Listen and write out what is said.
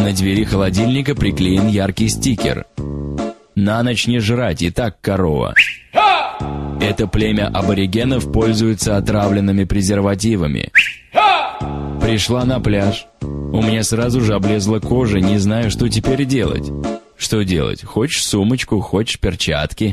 На двери холодильника приклеен яркий стикер. На ночь не жрать, и так корова. Это племя аборигенов пользуется отравленными презервативами. Пришла на пляж. У меня сразу же облезла кожа, не знаю, что теперь делать. Что делать? Хочешь сумочку, хочешь перчатки.